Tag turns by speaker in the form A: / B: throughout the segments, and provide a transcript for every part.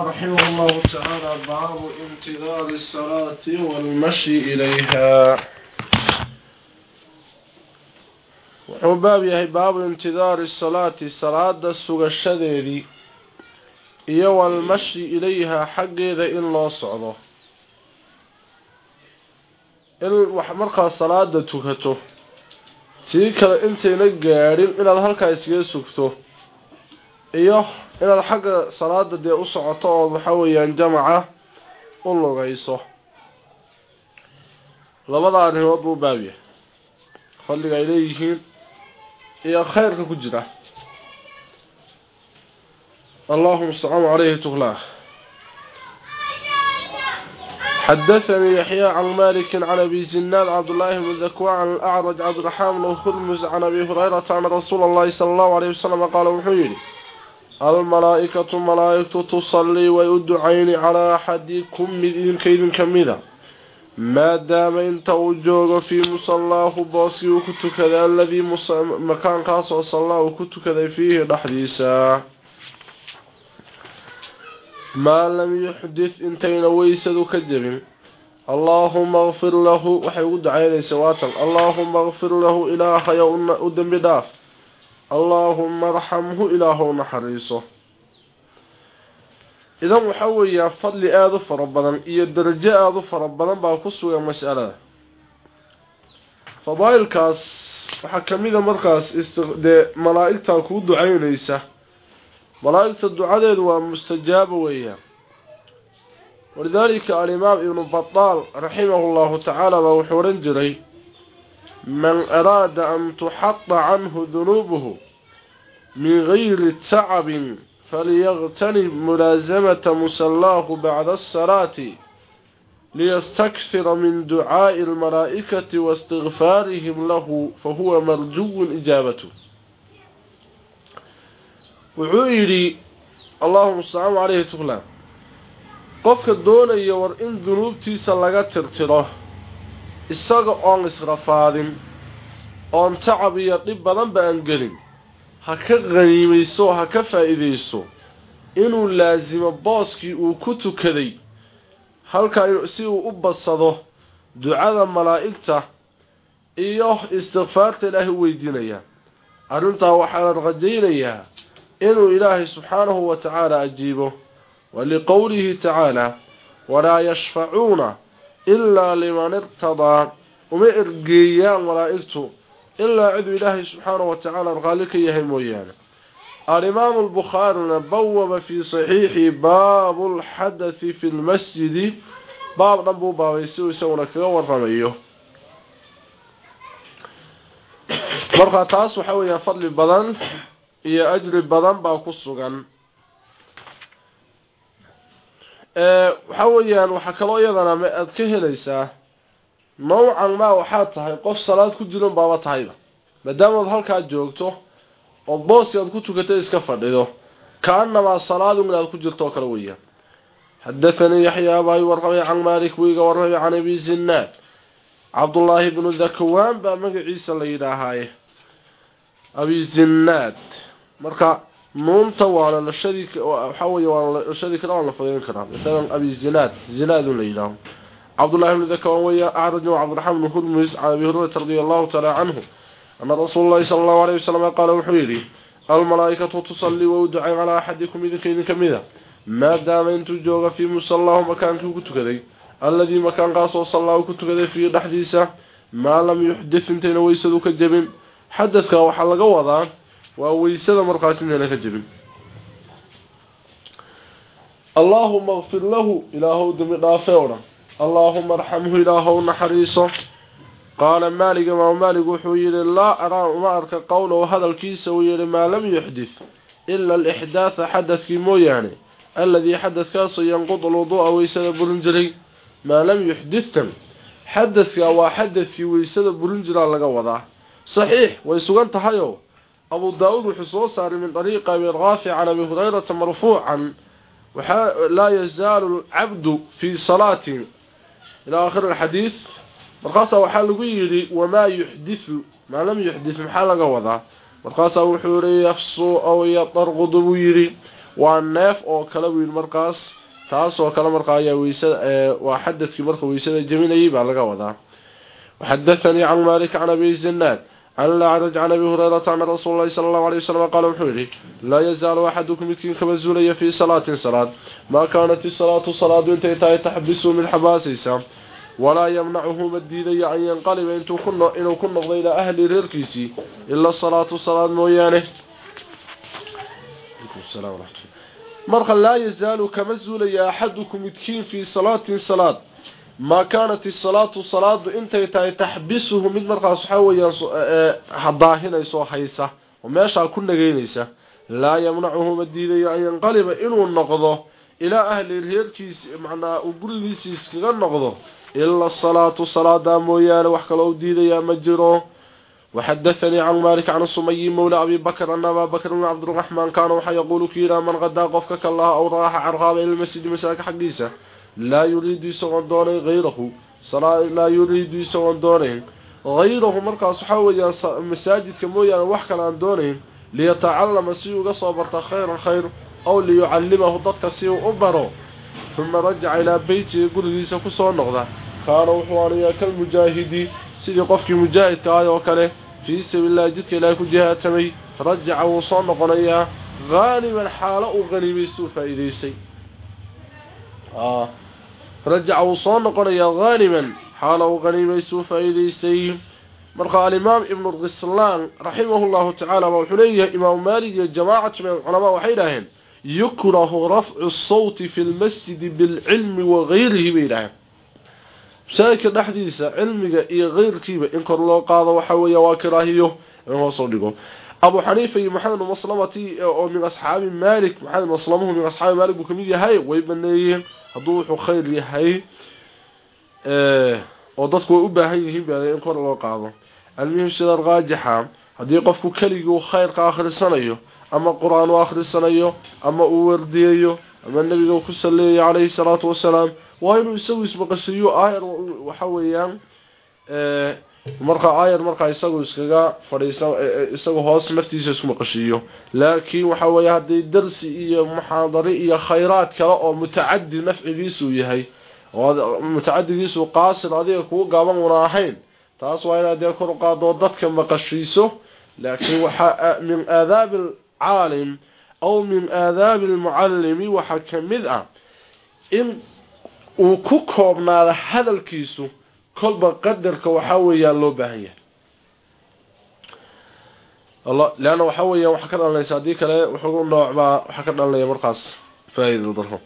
A: رحمه الله تعالى باب انتظار الصلاة والمشي إليها wuxuu baab yahay baabu intidaari salaati salaada sugashadeedii iyo walmashi ilayhaa xaggeeda in loo socdo in wax markaa salaada tukato sii kale intayna gaadhin inaad halkaa iskaga sugto iyo inaad xagga salaada dee u socoto oo waxa weeyaan jamaca u lugayso labada arrimood buu baab yahay fadliga ay leeyihiin iyo khayrka ku jira اللهم استعان عليه تغلاه حدثني يحيى عن مالك عن أبي زناد عبد الله بن ذكوى عن الأعرج عبد الرحمن بن خرمز عن أبي هريرة عن رسول الله صلى الله عليه وسلم قال وحيري almalaaikatu malaaigtu tusallii way u ducayni calaa axadikum mid idinkaydin kamida maadaama inta uu joogo fii musallaahu booskii uu ku tukaday aladii makaankaasoo sallaa uu ku tukaday fiihi dhexdiisa. Maa lam yuxdith intayna weysadu ka jebin. Allaahuma kfir lahu waxay ugu ducaynaysa waatan. Allaahuma kfir lahu ilaahayo u dembi dhaaf allaahuma arxamhu ilaahu naxariiso. Idan waxaa weeyaa fadli aada u fara badan iyo darajo aada u fara badan baa ku sugan mas'alada. Fadaa'ilkaas waxaa kamida markaas dee malaa'igtaa kuu ducaynaysa. Malaa'igta ducadeedu waa mustajaaba weeyaan walidaalika alimaam ibnu bataal raximahu tacaala baa wuxuu odhan jiray man araada an tuxada canhu dunuubuhu min gayri tacabin فليغتنم ملازمة مسلاه بعد الصلاة ليستكثر من دعاء الملائكة واستغفارهم له فهو مرجو إجابته وعيري اللهم السلام عليه تغلى قفك الدولة يور إن ذنوبتي سلغة ترتره isaga oon israfaadin oon tacab iyo dhib badan ba aan gelin. Ha ka qaniimayso ha ka faa-iideyso inuu laasimo booskii uu ku tukaday halkaa si uu u badsado ducada malaa'igta iyo istikfaarta ilaahay u weydiinaya. Arrintaa waxaan rajaynayaa inuu ilaahay subxaanahu wa tacaala ajiibo. Waliqowlihi tacaala walaa yashfacuuna ilaa liman irtadaa uma ergeeyaan malaa'igtu ilaa ciduu ilaahay subxaanahu wa tacaala raalli ka yahay mooyaane. Alimaamu albukhaarina bawaba fii saxiixi baabu lxadathi fi lmasjidi baab dhan buu baabay si uu isaguna kaga waramayo markaa taas waxaa weeyaan fadli badan iyo ajri badan baa ku sugan waxaa weeyaan waxaa kaloo iyadana aada ka helaysaa nawcan maa waxaad tahay qof salaad ku jiran baaba tahayba. Maadaamaad halkaa joogto oo booski aad ku tukatay iska fadhido kaanamaa salaadu inaad ku jirto kale weeyaan. Xadathanii yaxyaa baa warramay can maalik buu iga warramay can abi zinaad cabdullaahi bnu dakwaan baa magaciisa la yidhaahaaye. Abi zinaad marka nuunta waa lalashadii waxaa wey waa lalashadii kale waan la fadilin karaa. Maalan abi zinaad zinaadun la yidhaaho cabdullahi bnu dakwaan weya acraj cabdiraxmaan hurmus can abi hurayrata radi allahu taala canhu ana rasuul lahi sala allahu alayh wasalam qaala wuxuu yidhi almalaa'ikatu tusallii wa u ducayn calaa axadikum idinka idin ka mida. Maadaama intuu jooga fii musallaahu makaankii ku tukaday. Alladii makaankaasoo sallaa ku tukaday fiihi dhexdiisa maa lam yuxdith intayna weysadu ka jebin xadadka waxaa laga wadaa waa weysada markaas intayna ka jebin. Allaahuma kfir lahu ilaahow dembi dhaafee o dhan allaahuma arxamhu ilaahow naxariiso. Qaala maalig imaamu maalig wuxuu yidhi laa araa uma arka qowlahu hadalkiisa. Uu yidhi maa lam yuxdith ila alixdaatha xadadkii mooyaane alladii xadadkaasoo yanqudu lwuduu'a weysada burin jiray. Maa lam yuxdithan xadadka waa xadadkii weysada burin jiraa laga wadaa. Saxiix way sugan tahayoo abu daa-uud wuxuu soo saaray min dariiqi abi raafic can abi hurayrata marfuucan waxaa laa yazaalu alcabdu fii salaatin ilaa aakhiri alxadiid markaasaa waxaa lagu yidhi wamaa yuxdithu maa lam yuxdith maxaa laga wadaa markaasaa wuxuu yihi yafsuu aw yadarqudu buu yidhi waa neef oo kala wiil markaas taasoo kale markaa ayaa weysada waa xadadkii marka weysada jebinayay baa laga wadaa وحدثني عن مالك عن أبي الزناد عن الأعرج عن أبي هريرة عن رسول الله صلى الله عليه وسلم قال وحوله لا يزال أحدكم يتكين كمزولي في صلاة صلاة ما كانت الصلاة صلاة انتهي تحبسه من حباسيسا ولا يمنعه مديدي أن ينقلب إنه كن نغضي إلى أهل ريركيسي إلا الصلاة صلاة مويانه السلام ورحمة الله مرخا لا يزال كمزولي أحدكم يتكين في صلاة صلاة ما كانت الصلاة صلاة انت تحبسه من مرقى صحويا حضاهنا يسو حيسة وماشا كنا غينيسة لا يمنعه مديدي أن ينقلب إنه النقضه إلى أهل الهيركيس معنا وقليسيس كغا النقضه إلا الصلاة صلاة مويان وحكالو ديدي مجره وحدثني عن مالك عن الصمي مولى أبي بكر أن أبا بكر بن عبد الرحمن كان وحا يقول كيرا من غدا قفك الله أو راح عرغاب إلى المسجد مساك حقيسة laa yuriidu isagoon doonayn hayrahu laa yuriidu isagoon doonayn hayrahu markaas waxaa weeyaan masaajidka mooyaane wax kale aan doonayn liyatacallama si uga soo barta khayran khayr aw liyucallimahu dadka si uu u baro uma rajaca ilaa beytiga gurigiisa ku soo noqda kaana wuxuu anayaa kalmujaahidi sidii qofkii mujaahidka ahay oo kale fii sabiililahi jidka ilaahay ku jihaatamay rajaca wuu soo noqonayaa haaniman xaalo uu ghaniimaystuu faa-iideysay rajaca wuu soo noqonayaa haaniman xaala uu haniimaystuu faa-iidaystay. Marka alimaam ibnu qislaan raximahullahu tacaala baa wuxuu leeyahay imaamu maalik iyo jamaacat min alculamaa waxay idhaaheen yukrahu rafcu sawti fi lmasjidi bilcilmi wagayrihi bay yidhaaheen masaajidka dhexdiisa cilmiga iyo keyrkiiba in kor loo qaado waxa weeya waa kiraahiyo in hoosoo dhigo. Abu Hanifa iyo Muhammad Muslamati oo min asxaabi Malik Muhammad Muslamuhu min asxaabi Malik buu ka mid yahay way baneeyeen haduu wuxuu khayr yahay ee oo dadku way u baahan yihiin baa in kor loo qaado. Almuhim sida raajixa haddii qofku kaligu khayr ka akhrisanayo ama quraan u akhrisanayo ama uu wardiyayo ama nabiga ku saleeyay calayhi salaatu wasalaam waa inuu isagu ismaqashiyo aayar waxa weeyaan ee marka aayar marka isagu iskaga fadhiisan isagu hoos naftiisa isku maqashiyo laakiin waxa weeye hadii darsi iyo muxaadaro iyo khayraad kale oo mutaaddi nafcigiisu yahay oo mutaaddigiisu qaasir adiga kugu gaaban una ahayn taas waa inaad kor u qaado dadka maqashiiso laakiin waxa min aadaab العالم أو من آذاب المعلم وحكمد إن وكوكوبنا هذا الكيسو كل بقدرك وحاويا لو باهية الله لأنه وحاويا وحكرنا لنا يساديك وحقول نوع ما وحكرنا لنا يمرقص فايد الضرهم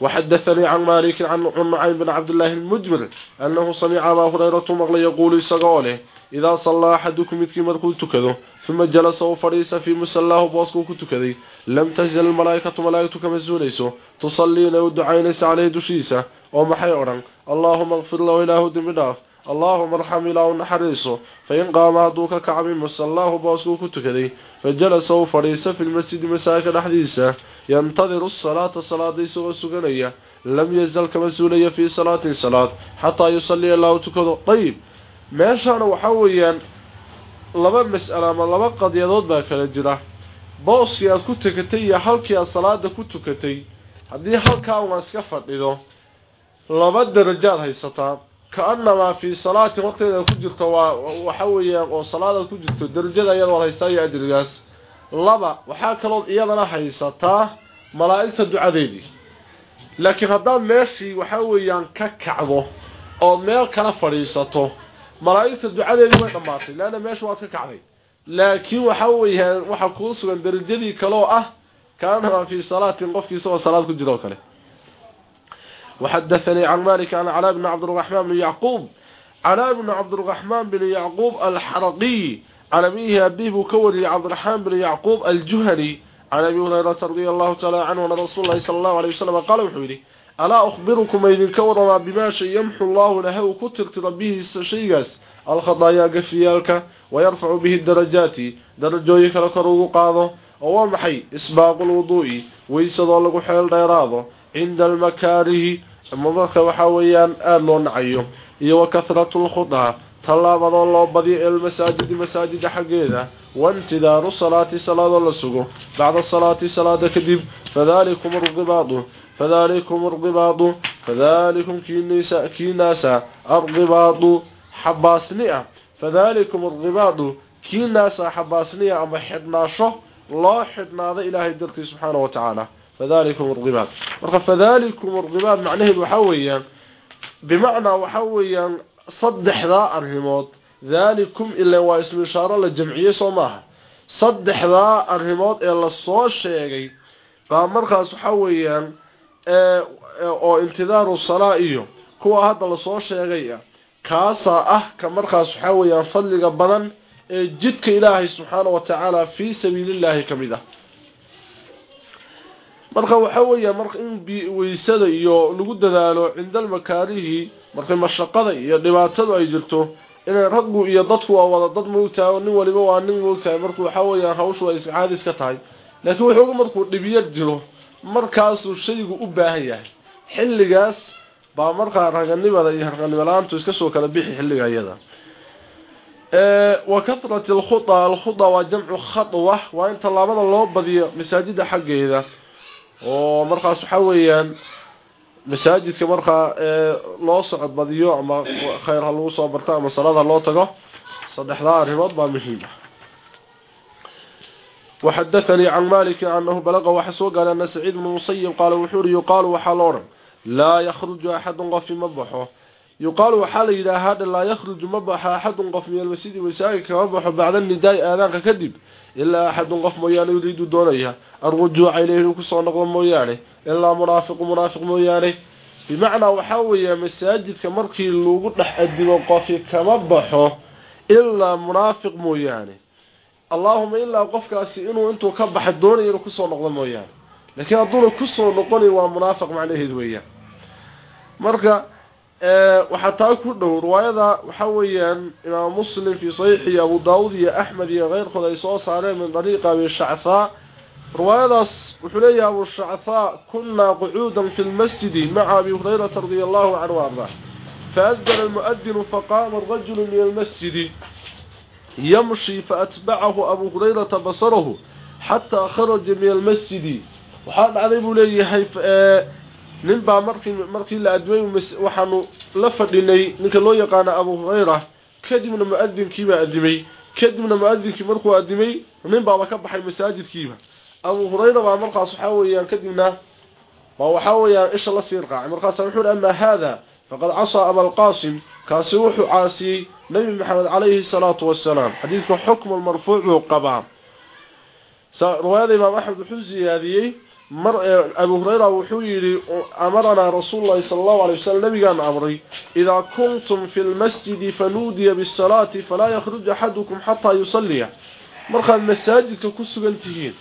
A: وحدثني عن مالك عن نعيم بن عبد الله المجبر أنه سمع أبا هريرة مغلى يقول يسقاله إذا صلى أحدكم مثل مركو تكذو uma jalasa u fadhiisa fii musallaahu booskuu ku tukaday lam tazal malaaikatu malaa'igtu kama suulayso tusallii inay u ducaynaysa caleyhi dushiisa oo maxay odhan allaahuma kfir lahu ilaahu dembi dhaaf allaahuma arxam ilaahu naxariiso fain qaama hadduu ka kaca min musallaahu booskuu ku tukaday fa jalasa u fadhiisa filmasjidi masaajika dhexdiisa yantadiru asalaata salaada isagoo suganaya lam yazal kama suulaya fii salaatin salaad xataa yusalliya ilaahu tukado dayib meeshaana waxaa weeyaan laba mas'alo ama laba qadiyadood baa kala jira. Booskii aad ku tukatay iyo halkii aad salaada ku tukatay haddii halkaa una iska fadhido laba darajaad haysataa. Ka-annamaa fii salaati waqtigeeda ku jirto waa waxa weeyaan oo salaadaad ku jirto darajada iyadoo haystaa iyo ajrigaas laba waxaa kalood iyadana haysataa malaa'igta ducadeedii. Laakiin haddaad meeshii waxa weeyaan ka kacdo oo meel kala fadhiisato malaa'igta ducadeedii way dhamaatay laana meesha waad ka kacday laakiin waxa weeyaan waxa ku sugan darajadii kale oo ah kaana fi salaatin qofkiisa oo salaad ku jiro kale وحدثني عن مالك عن علاء بن عبد الرحمن بن يعقوب علاء بن عبد الرحمن بن يعقوب الحرقي عن أبيه أبيه كوري عبد الرحمن بن يعقوب الجهني عن أبي هريرة رضي الله تعالى عنه أن رسول الله صلى الله عليه وسلم قال alaa ukhbirukum aydinka waramaa bimaa shay yamxu allaahu ilahay uu ku tirtira bihiisa shaygaas. Alkhadaayaa gafiyaalka wayarfacu bihi darajaati. Darajooyin kale kor ugu qaado. Oo waa maxay? Isbaaqulwuduu'i weysadoo lagu xeel dheeraado. Cinda almakaarihi. Marka waxaa weeyaan aada loo nacayo. Iyo wa kathratu lkhudaa tallaabadoo loo badiyo ilmasaajidi masaajida xaggeeda. Waintidaaru salaati salaadoo la sugo. Bacda salaati salaada kadib. Fadalikum ardibaadu فذلكم الرباط فذلكم كينيسا كيناسا الرباط حباسنية فذلكم الرباط كيناسا حباسنية أما حدناشه الله حدنا إلهي درتي سبحانه وتعالى فذلكم الرباط فذلكم الرباط معناه وحويا بمعنى وحويا صدح ذا الرموت ذلكم إلا واسم إشارة للجمعية صماها صدح ذا الرموت إلا الصوت شيئي قام مرخص وحويا oo intidaaru salaa iyo kuwa hadda la soo sheegaya kaasaa ah ka markaas waxaa weeyaan fadliga badan ee jidka ilaahay subxaana wa tacaala fii sabiilillaahi ka mid ah. Marka waxaa weeyaan marka in weysada iyo lagu dadaalo cinda almakaarihi marka mashaqada iyo dhibaatadu ay jirto inay raggu iyo dadku waa wada dad moogtahay nin waliba waa nin moogtahay marka waxaa weeyaan hawshu ay caadis ka tahay. Laakiin wuxuuga markuu dhibiyo jiro markaasuu shaygu u baahan yahay. Xilligaas baa markaa raganimada iyo raganimalaantu iska soo kala bixi xilliga iyada. Wa katrat alkhuda alkhuda waa jamcu khatwa. Waa in tallaabada loo badiyo masaajida xaggeeda. Oo markaas waxaa weeyaan masaajidka markaa loo socod badiyo ama khayr ha lagu soo barto ama salaad ha loo tago saddexdaa arrimood baa muhiim ah وحدثني عن مالك أنه بلغ وحسو قال أن سعيد بن المصيب قال وحور يقال وحالورا لا يخرج أحد قف مبحه يقال وحال إذا هذا لا يخرج مبح أحد قف من المسجد ويساقك مبح بعد النداء آذانك كذب إلا أحد قف ميانه يريد دونيها الرجوع إليه كسو نقض ميانه إلا منافق منافق ميانه بمعنى وحاوية مساجد كمركي اللوغو نحأدي وقفي كمبحه إلا allahuma ilaa qofkaasi inuu intuu ka baxay doonayo inuu ku soo noqdo mooyaane. Laakiin hadduuna ku soo noqonay waa munaafiq macnaheed weeyaan. Marka waxaa taa ku dhow riwaayada waxa weeyaan imaam muslim fii saxiixi iyo abu daawud iyo axmed iyo keyrkood ay soo saareen min dariiqi abi shacthaa riwaayadaas wuxuu leeyahay abu shacthaa kunaa qucuudan fi lmasjidi maca abi hurayrata radia allahu canhu arda. Faadana almu'adinu faqaama rajulu min almasjidi. يمشي فأتبعه أبو هريرة بصره حتى خرج من المسجد وحال عليه ليه ننبع مركي مركي لأدوي وحنو لفدني نك لو يقان أبو هريرة كدمنا مؤذن كيما أدمي كدمنا مؤذن كي مركو أدمي ننبع وكبح المساجد كيما أبو هريرة ومرقى صحاويا كدمنا وحاويا إيش الله سيرقع kaasi wuxuu caasiyey nabi maxamed calayhi salaatu wasalaam xadiidka xukmu marfuucuu qabaa riwaayada imaam axmed wuxuu siyaadiyey mar abu hurayra wuxuu yidhi amaranaa rasuulu llahi sala allahu alay wasalam nabigaana amray idaa kuntum fi lmasjidi fanuudiya bisalaati falaa yakhruj axadukum xataa yusalliya markaad masaajidka ku sugan tihiin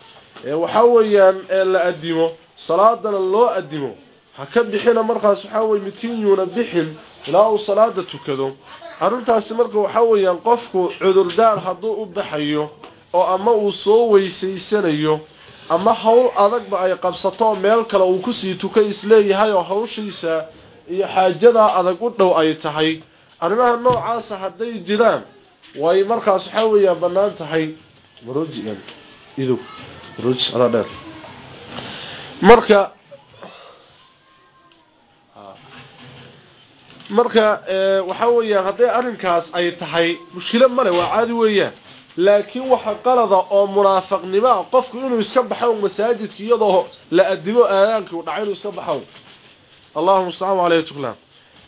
A: waxaa weeyaan ee la adimo salaadana loo adimo ha ka bixina markaas waxaa weye midkiin yuuna bixin ilaa uu salaada tukado. Arrintaasi marka waxaa weeyaan qofku cudurdaar hadduu u baxayo oo ama uu soo weysaysanayo ama howl adagba ay qabsato meel kale uu ku sii tukay is leeyahay oo hawshiisa iyo xaajadaa adag u dhow ay tahay. Arrimaha noocaasa hadday jiraan way markaas waxaa weeyaan bannaan tahay. Marka marka waxa weeyaan hadday arrinkaas ay tahay mushkilo male waa caadi weeyaan. Laakiin waxa qalada oo munaafaqnimo ah qofku inuu iska baxo masaajidka iyadoo la adimo aadaanka uu dhacay inuu iska baxo. Allahumma salli alayhi tuklam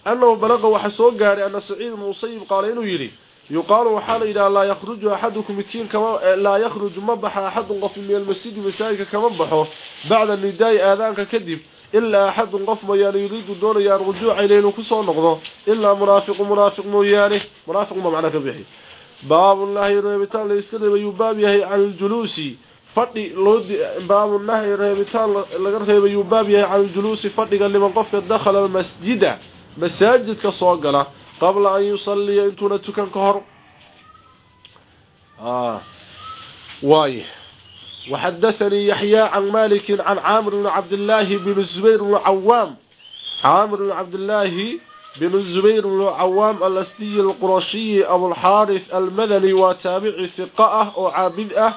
A: annahu balaqa waxa soo gaaray anna saciid musayyib qaal inuu yiri yuqaalu waxa la yiraahdaa la yakhruju ahadukum midkiin kama la yakhruju mabaha ahadun qof min almasjid masaajidka kama baxo bacda nidaai aadaanka kadib ilaa axadun qof mooyaane yuriidu doonaya alrujuuca ilay inuu ku soo noqdo ilaa munaafiqu munaafiq mooyaane. Munaafiqunbaa macnaa ka bixi. Baabunahyi reebitaan la iska reeba yuu baab yahay can iljuluusi fadhi loo baabunahyi reebitaan laga reeba yuu baab yahay can iljuluusi fadhiga liman qofka dakhala almasjida masaajidka soo gala qabla an yusalliya intuuna tukan ka hor. Ah, وحدثني يحيى عن مالك عن عامر بن عبد الله بن الزبير بن عوام عامر بن عبد الله بن الزبير بن عوام الأسدي القرشي أبو الحارث المدني وتابع ثقاء وعابده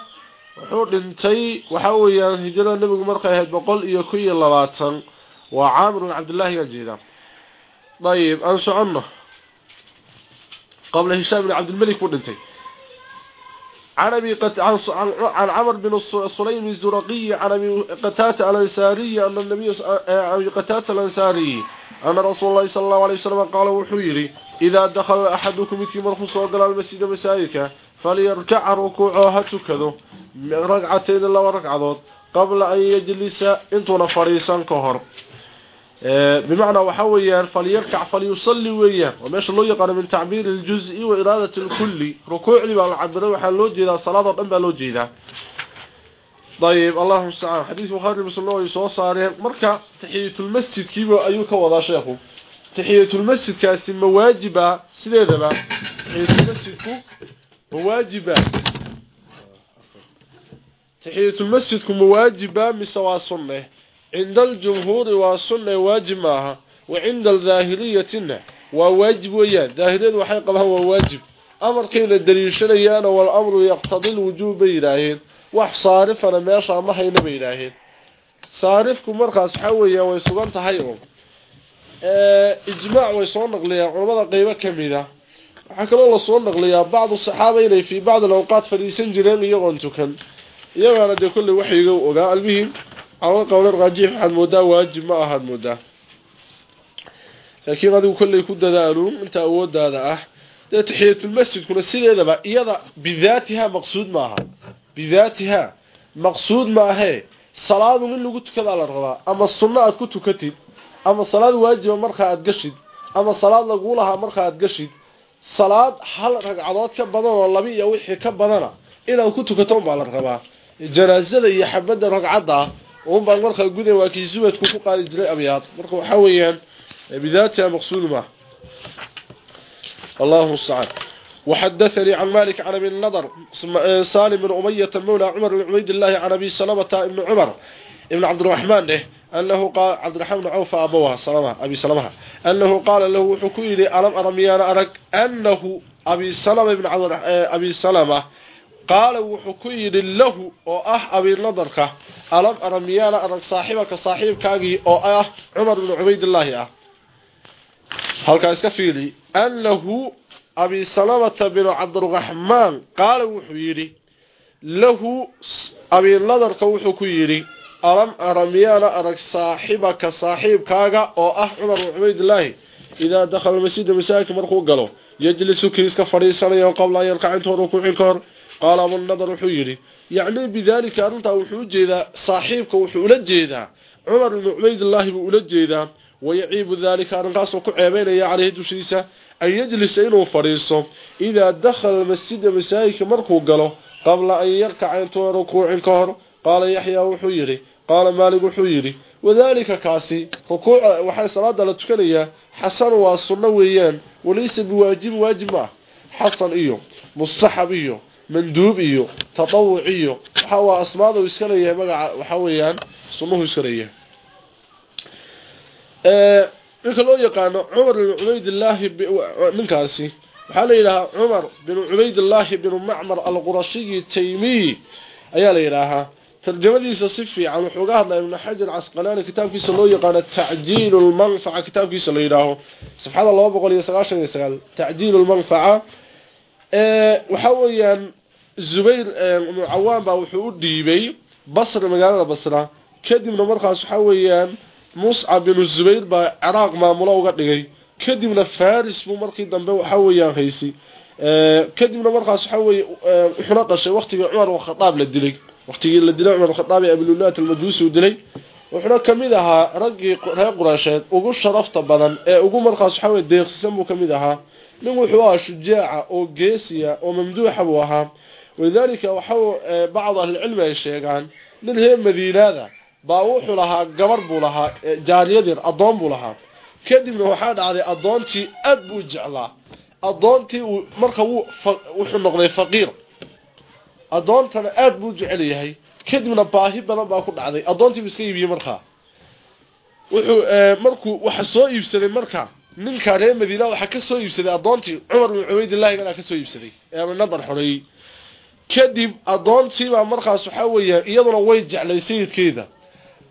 A: وحور انتي وحاويا هجرة النبي مرقى بقول يكوي اللباتن وعامر بن عبد الله الجيدة طيب أنسو عنه قبل هشام بن عبد الملك ودنتي عن ابي قت... عن... عن عمر بن سليم الزرقي عن ابي قتاده الانصاري ان النبي ابي قتاده الانصاري ان رسول الله صلى الله عليه وسلم قال وحيري اذا دخل احدكم في مرخص وقال المسجد مسايك فليركع ركوعه هتكذو ركعتين لو ركعدود قبل ان يجلس انتو فريسان كهر بمعنى وحويا فليركع فليصلي وياه وماش لو يقان من تعبير الجزء وإرادة الكل ركوع لي بالعبر وحا لو جيدا صلاة دنبا لو جيدا طيب اللهم استعان حديث بخاري بسم الله يسو صارين مركا تحية المسجد كيبا أيوك وضع شيخه تحية المسجد كاسي مواجبة سيدة تحية المسجد مواجبة تحية المسجد مواجبة مسوا سنه عند الجمهور والسنة واجب معها وعند الظاهرية وواجب ويان ظاهرية وحيقة هو واجب أمر كيلا الدليل شريان والأمر يقتضي الوجوب بإلهين wax saarifana meesha ma hayna bay yiraahdeen saarifku markaas waxa weeyaa way sugan tahay oo ee ijmaac way soo naqliyaan culimada qaybo kamida waxa kale oo la soo naqliyaa baad saxaaba inay fi baad awqaat fariisan jireen iyagoo tukan iyagana de kulli waxiga ogaa almuhim aw qowl rajiix waxaad moodaa waajib ma ahad moodaa. Laakiin adigu kulli ku dadaalu inta awoodaada ah dee tahiyatul masjid kuna sideedaba iyada bidaatiha maqsuud maaha bidaatiha maqsuud maahe salaadu in lagu tukada la rabaa ama sunna aad ku tukatid ama salaad waajiba marka aad gashid ama salaad lagu lahaa marka aad gashid salaad hal ragcadood ka badan oo laba iyo wixii ka badana inaad ku tukato baa la rabaa. Janaasada iyo xabada ragcada oo baan marka guday waa kii suwadku ku qaali jiray abyaad marka waxa weeyaan bidaatiha maqsuud ma الله الصعب وحدثني عن مالك عن ابن النضر سالم بن أمية مولى عمر بن عبيد الله عن أبي سلمة بن عمر ابن عبد الرحمن له أنه قال عبد الرحمن بن عوف أبوها سلمة أبي سلمة أنه قال له حكويلي ألم أرميانا أرك أنه أبي سلمة بن عبد أبي سلمة قال وحكويلي له وأه أبي alam ara miyaana arag saaxibaka saaxiibkaagii oo ah cumar bnu cubaydillaahi ah. Halkaa iska fiili annahu abi salamata binu cabdiraxmaan qaala wuxuu yidhi lahu abi nadarka wuxuu ku yidhi alam ara miyaana arag saaxibaka saaxiibkaaga oo ah cumar bnu cubaydillaahi idaa dakhala masjida masaajidka markuu galo yajlisu kii iska fadhiisanaya qabla an yarkac intoonu kucin ka hor. Qaala abunadar wuxuu yidhi yacni bidaalika arrintaa wuxuu u jeedaa saaxiibka wuxuu ula jeedaa cumar ibnu cubaydullaahi buu ula jeedaa wayaciibu daalika arrintaasoo ku ceebeynaya caleyhi dushiisa an yajlisa inuu fadhiiso idaa dakhala masjida masaajidka markuu galo qabla an yarkaca intuu rukuucin ka hor qaala yaxyaa wuxuu yidhi qaala maalig wuxuu yidhi wadaalika kaasi rukuuca waxaa salaada la tukanayaa xasan waa sunno weeyaan walaysa biwaajibin waajib ma ah, xasan iyo mustaxab iyo manduub iyo tadawuc iyo waxa waa asmaadu iska leeyahay magaca waxa weeyaan sunnuhu iska leeyahay. Ee ninka loo yaqaano Umar bin Ubaydillah ninkaasi waxa la yiraahdaa Umar bin Ubaydillah bin Ma'mar al-Qurashi Taymi ayaa la yiraahdaa tarjamadiisa si fiican wuxuu uga hadlay Ibn Hajar Asqalani kitaabkiisa loo yaqaano Ta'jil al-Manfa'a kitaabkiisa la yiraahdo safxada 299 Ta'jil al-Manfa'a ee waxa weeyaan zubayr ibnu cawaan baa wuxuu u dhiibay basra magaalada basra. Kadibna markaas waxaa weeyaan muscab binu zubayr baa ciraaq maamulo uga dhigay. Kadibna faris buu markii dambe waxa weeyaan haysi kadibna markaas waxa weeye wuxuna dhashay waqtigii cumar bin khadaab la dilay. Waqtigii la dilay cumar bin khadaab ee abululat almajuusi uu dilay. Wuxuna ka mid ahaa raggii reer quraysheed ugu sharafta badan ee ugu markaas waxa weeye deeqsisan buu ka mid ahaa. Nin wuxuu ahaa shujaaca oo geesiya oo mamduuxa buu ahaa waxa bacd ahlicilmi ay sheegaan nin reer madiinaada baa wuxuu lahaa gabar buu lahaa jaariyad yar adoon buu lahaa. Kadibna waxaa dhacday adoontii aad buu jeclaa. Adoontii marka wuxuu noqday faqiir. Adoontana aad buu jecel kadibna baahi badan baa ku dhacday. Adoontii buu iska iibiyey markaa wuxuu markuu waxa soo iibsaday marka ninka reer madiina waxa ka soo iibsaday adoontii Umar ibn Ubaydillah kana ka soo iibsaday. Ee nabar xulay kadib adoontiibaa markaas waxaa weeya iyaduna way jeclay sayidkeeda.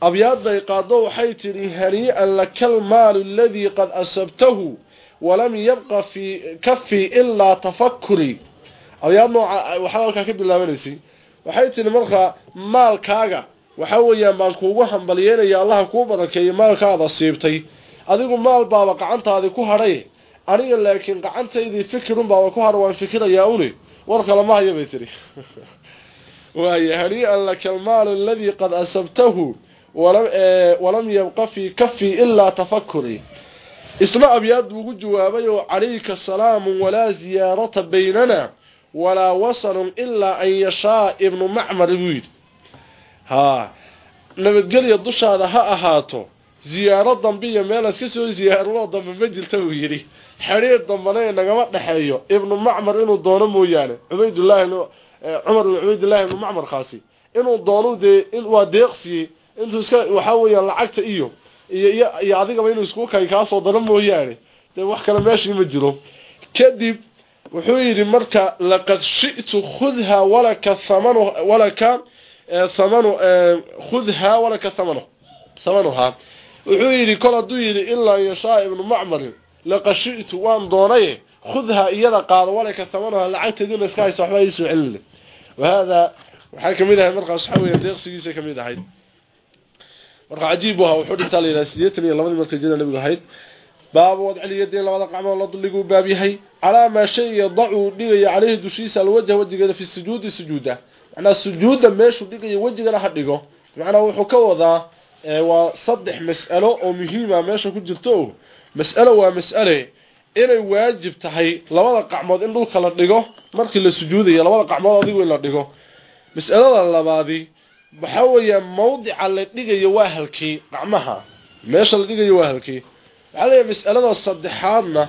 A: Abyaadday qaado waxay tidhi hanii-an laka almaalu aladii qad asabtahu walam yabqa fii kafii ilaa tafakuri abyaad nooca waxaad halkaa ka bilaabanaysay waxay tidhi markaa maalkaaga waxaa weeyaan baan kuugu hambalyeynaya allaha kuu badankeeya maalkaada siibtay. Adigu maal baaba gacantaadi ku hadhay aniga laakiin gacantaydii fikirunbaaba ku hadha waan fikirayaa une war kale ma haya bay tiri. Waaye hanii'an laka almaalu aladii qad asabtahu walam yabqa fii kafi ilaa tafakuri isna abyaad buu ugu jawaabay oo calayka salaamun walaa ziyaarata baynana walaa wasalun ilaa an yashaa ibnu macmar buu yidhi. Haa nabadgelya dushaada ha ahaato ziyaaro dambe iyo meelaad ka soo ziyaaradoo dambe ma jirta buu yidhi xidhiir dambana nagama dhexeeyo. Ibnu macmar inuu doono mooyaane. Cubaydullaahi cumar ibn cubaydullaahi ibnu macmarkaasi inuu doono dee waa deeqsiye intuu iska waxaa weeyaan lacagta iyo iyo iyo adigaba inuu isku kay kaasoo dano mooyaane. Dee wax kale meeshii ma jiro. Kadib wuxuu yidhi marka laqad shi'tu khudha walaka thamanu walaka thamanu khudha walaka thamanu thamanuha wuxuu yidhi kol hadduu yidhi ilaa yashaa ibnu macmar laqad shi'tu waan doonay khudha iyada qaado walaka thamanuha lacagteedina iska haysa waxba ii soo celin wahada waxay ka mid ahayd markaas waxa deeqsigiisa ka mid ahayd marka cajiib waxa wuxuu dhintaa yiraahdaa 82 markay jira nabiga ahayd baab wad ciliyadeen labada qacmood la duligu baab yahay ala ma shay yadcu dhigaya calayhi dushiisa alwajh wajigeeda fi sujuudi sujuuda macna sujuuda meeshu dhigaya wajigana ha dhigo macna wuxuu ka wadaa waa saddex mas'alo oo muhiima meesha ku jirto mas'alo waa mas'ale inay waajib tahay labada qacmood in dhulka la dhigo markii la sujuudayo labada qacmood adigu in la dhigo. Mas'alada labaadi waxa weeye mawdica la dhigayo waa halkii qacmaha meesha la dhigayo waa halkii. Waxa mas'alada saddexaadna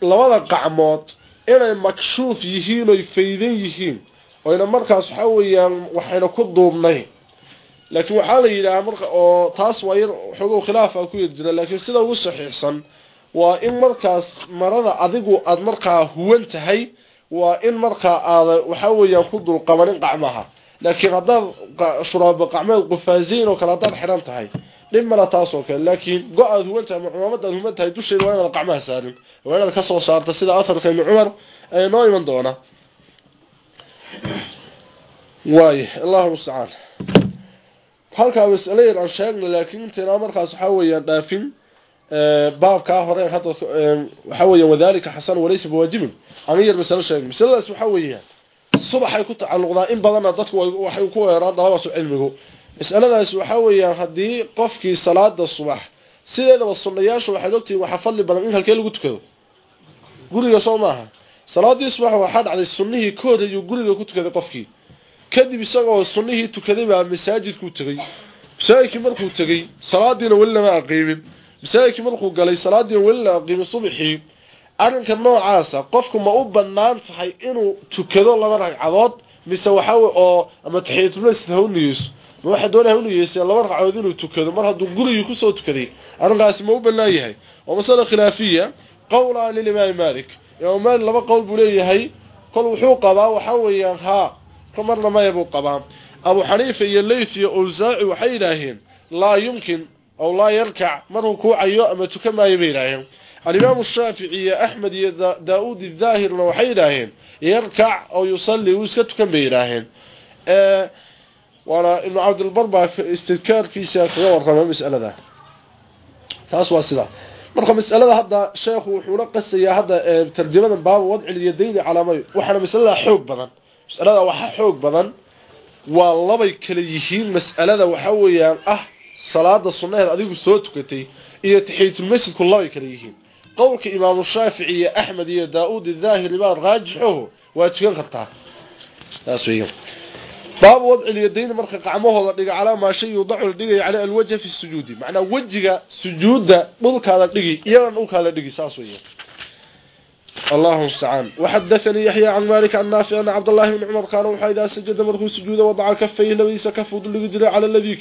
A: labada qacmood inay makshuuf yihiin oo faydan yihiin oo ina markaas waxa weeyaan waxayna ku duubnay laakiin waxaa la yidhaahaa marka oo taas waa yar xogow khilaaf ah ku yar jira laakiin sida ugu saxiixsan waa in markaas marada adigu aad markaa huwan tahay waa in markaa aada waxa weeyaan ku dul qabanin qacmaha laakiin haddaad shuraabo qacmeed qufaaziin oo kale haddaad xidhan tahay dhib mala taas oo kale. Laakiin go'aad huwan tahay ama cumaamadaad huwan tahay dusheeda waa inaad qacmaha saarin. Waa inaad ka soo saarta sida aharka ibni cumar noo iman doona. Waay allahu mustacaan halkaa mas'alo yar aan sheegna laakiin intaynaa markaas waxaa weeyaan dhaafin baabkaa hore hadda waxaa weeyaan wadaalika xasan walaysa biwaajibin. Aan yar masalo sheegna masaladaas waxaa weeyaan subaxay ku tacalluqdaa in badanna dadku waxay ku weeraan dalabaas cilmigu. Mas'aladaas waxaa weeyaan haddii qofkii salaada subax sideedaba sunnayaashu waxaad ogtihiin waxaa fadli badan in halkee lagu tukado. Guriga soo maaha. Salaadii subax waxaa dhacday sunnihii horreeyuu guriga ku tukaday qofkii kadib isagoo sunnihii tukaday baa masaajidkuu tegey masaajidkii markuu tegey salaadiina weli lama aqiimin masaajidkii markuu galay salaadiina weli la aqiimin subaxii arrinka noocaasa qofku ma u bannaan tahay inuu tukado laba ragcadood mise waxa wey oo ama taxiyatulmasjid ha u niyeyso. Ma waxaa doonaya ha u niyeysee laba ragcadood inuu tukado mar hadduu gurigii ku soo tukaday arrinkaasi ma u bannaan yahay. Waa masala khilaafiya. Qowla lilimaami malik imaam maalik laba qowl buu leeyahay. Kol wuxuu qabaa waxaa weeyaan haa marna maya buu qabaa abu xaniifa iyo lays iyo awsaaci waxay yidhaaheen laa yumkin aw laa yarkac maruu kuucayo ama tuka maayo bay yidhaaheen alimaamu shaafici iyo axmed iyo daa-uud idaahirna waxay yidhaaheen yarkac aw yusalli wuu iska tukan bay yidhaaheen waana ibnu cabdilbar baa istidkaarkiisa kaga warrama masalada. Taas waa sidaa marka masalada hadda sheekhu wuxuuna qasayaa hadda tarjamadan baaba wadcil iyo dayni calaamay waxaana masalada xoog badan وحنا مسألة حوق بدن مسألة وحا حوق بدن والله بيكليهين مسألة وحويا أه صلاة الصناة أديك سوتكتي iyo taxiyatul masjid kullaba kala yihiin qowlka imaam shaafici iyo axmed iyo daa'uud الظاهري baa raajixo waa tukan kartaa taas weeyaan baab wadci اليدين marka qacmahooda dhiga calaa maa shay yudacu dhigay cala alwajh fi sujuud macna wajiga sujuuda dhulkaada dhigi iyadan dhulkaada dhigi saas weeyaan اللهم استعان وحدثني يحيى عن مالك عن نافع أن عبد الله بن عمر كان إذا سجد مركو سجود وضع كفيه لبيس كفه دلق على الذي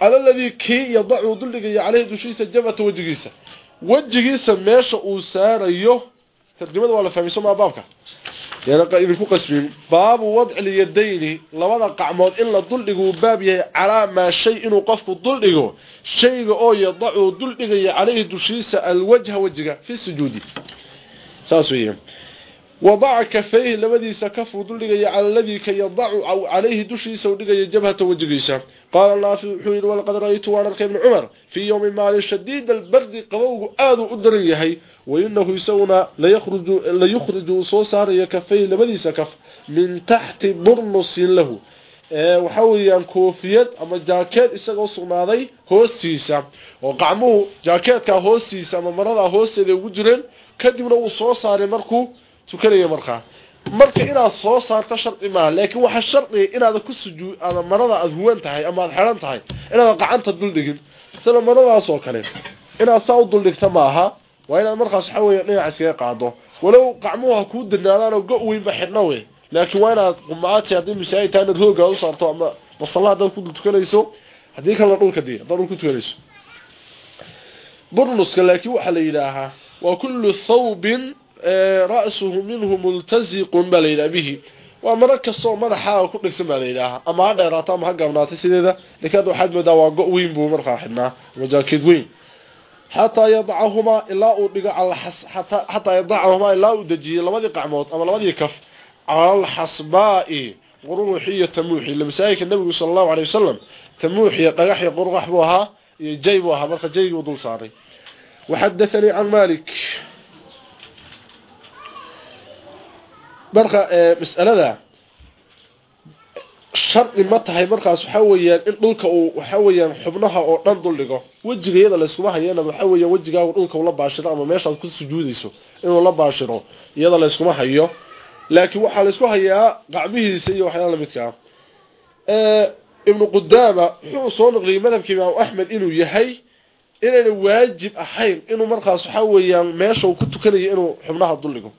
A: على الذي كي يضع دلقي عليه دشيسة جبهة وجهيسة wejigiisa meesha uu saarayo tarjumada waa la fahmayso maa baabka yana idinku qasbin baabu wadci lyadayni labada qacmood in la duldhigo uu baab yahay calaa maa shay inuu qofku duldhigo shayga oo yadacu duldhigaya saas weeyaan wadaca kafayhi labadiisa kafuu duldhigaya cala aladii ka yadacu calayhi dushiisa u dhigaya jabhata wejigiisa. Qaala naafi wuxuu yidhi walaqad ra'aytu waan arkay ibni cumar fii yowmi maalin shadiid albardi qabowgu aaduu u daran yahay wainahu isaguna layukhriju uu soo saarayo kafayhi labadiisa kaf min taxti burnusin lahu. Waxa weeyaan koofiyad ama jaakeed isagoo sugnaaday hoostiisa oo qacmuhu jaakeedkaa hoostiisa ama maradaa hoosteeda ugu jireen kadibna uu soo saaray markuu tukanaya markaa marka inaad soo saarto shardi maaha laakiin waxaa shardiga inaad ku sujuud ama marada aada huwan tahay ama aada xeran tahay inaad gacanta duldhigin sida maradaas oo kale inaad saa u duldhigta maaha waa inaad markaas waxa weeye dhinac iskaga qaado walow qacmuhu ha kuu danaadaanoo go weynba xidhna wey laakiin waa inaad qumaati haddii masaajid tahay inaad roogaa u saarto ama masalla haddaad ku tukanayso haddii kalena dhulka di haddaad ku tukanayso. Burnuska laakiin waxaa la yidhaahaa minhu multaziqun baa la yidhaha bihi waa maro kastoo madaxaaga ku dhegsan baa yidhaahaa ama ha dheeraato ama ha gaabnaatay sideeda laakiin hadda waxaad moodaa waa go' weyn buu markaa xidhnaa ama jaakeed weyn xataa yadacahumaa ilaa uu dhigo xataa yadacahumaa ilaa uu dejiyey labadii qacmood ama labadii kaf cala alxasbaa'i qururuxi iyo tamuuxi ila masaajidka nabigu sala allahu alay wasalam tamuux iyo dhagax iyo qurqax buu ahaa iyo jay buu ahaa marka uu dul saaray waxadathanii can malik marka mas'alada shardi ma tahay markaas waxa weeyaan in dhulka uu waxa weeyaan xubnaha oo dhan dul dhigo wejiga iyada la iskuma hayo inaad waxa weeyaan wejigaaga dhulka ula baashiro ama meeshaad ku sujuudayso inuu la baashiro iyada la iskuma hayo laakiin waxaa la isku hayaa qacmihiisa iyo waxyaala lamidka ah ibnu qudaama wuxuu soo noqliyey madhabka imaam axmed inuu yahay inayna waajib ahayn inuu markaas waxa weeyaan meesha uu ku tukanayo inuu xubnaha dul dhigo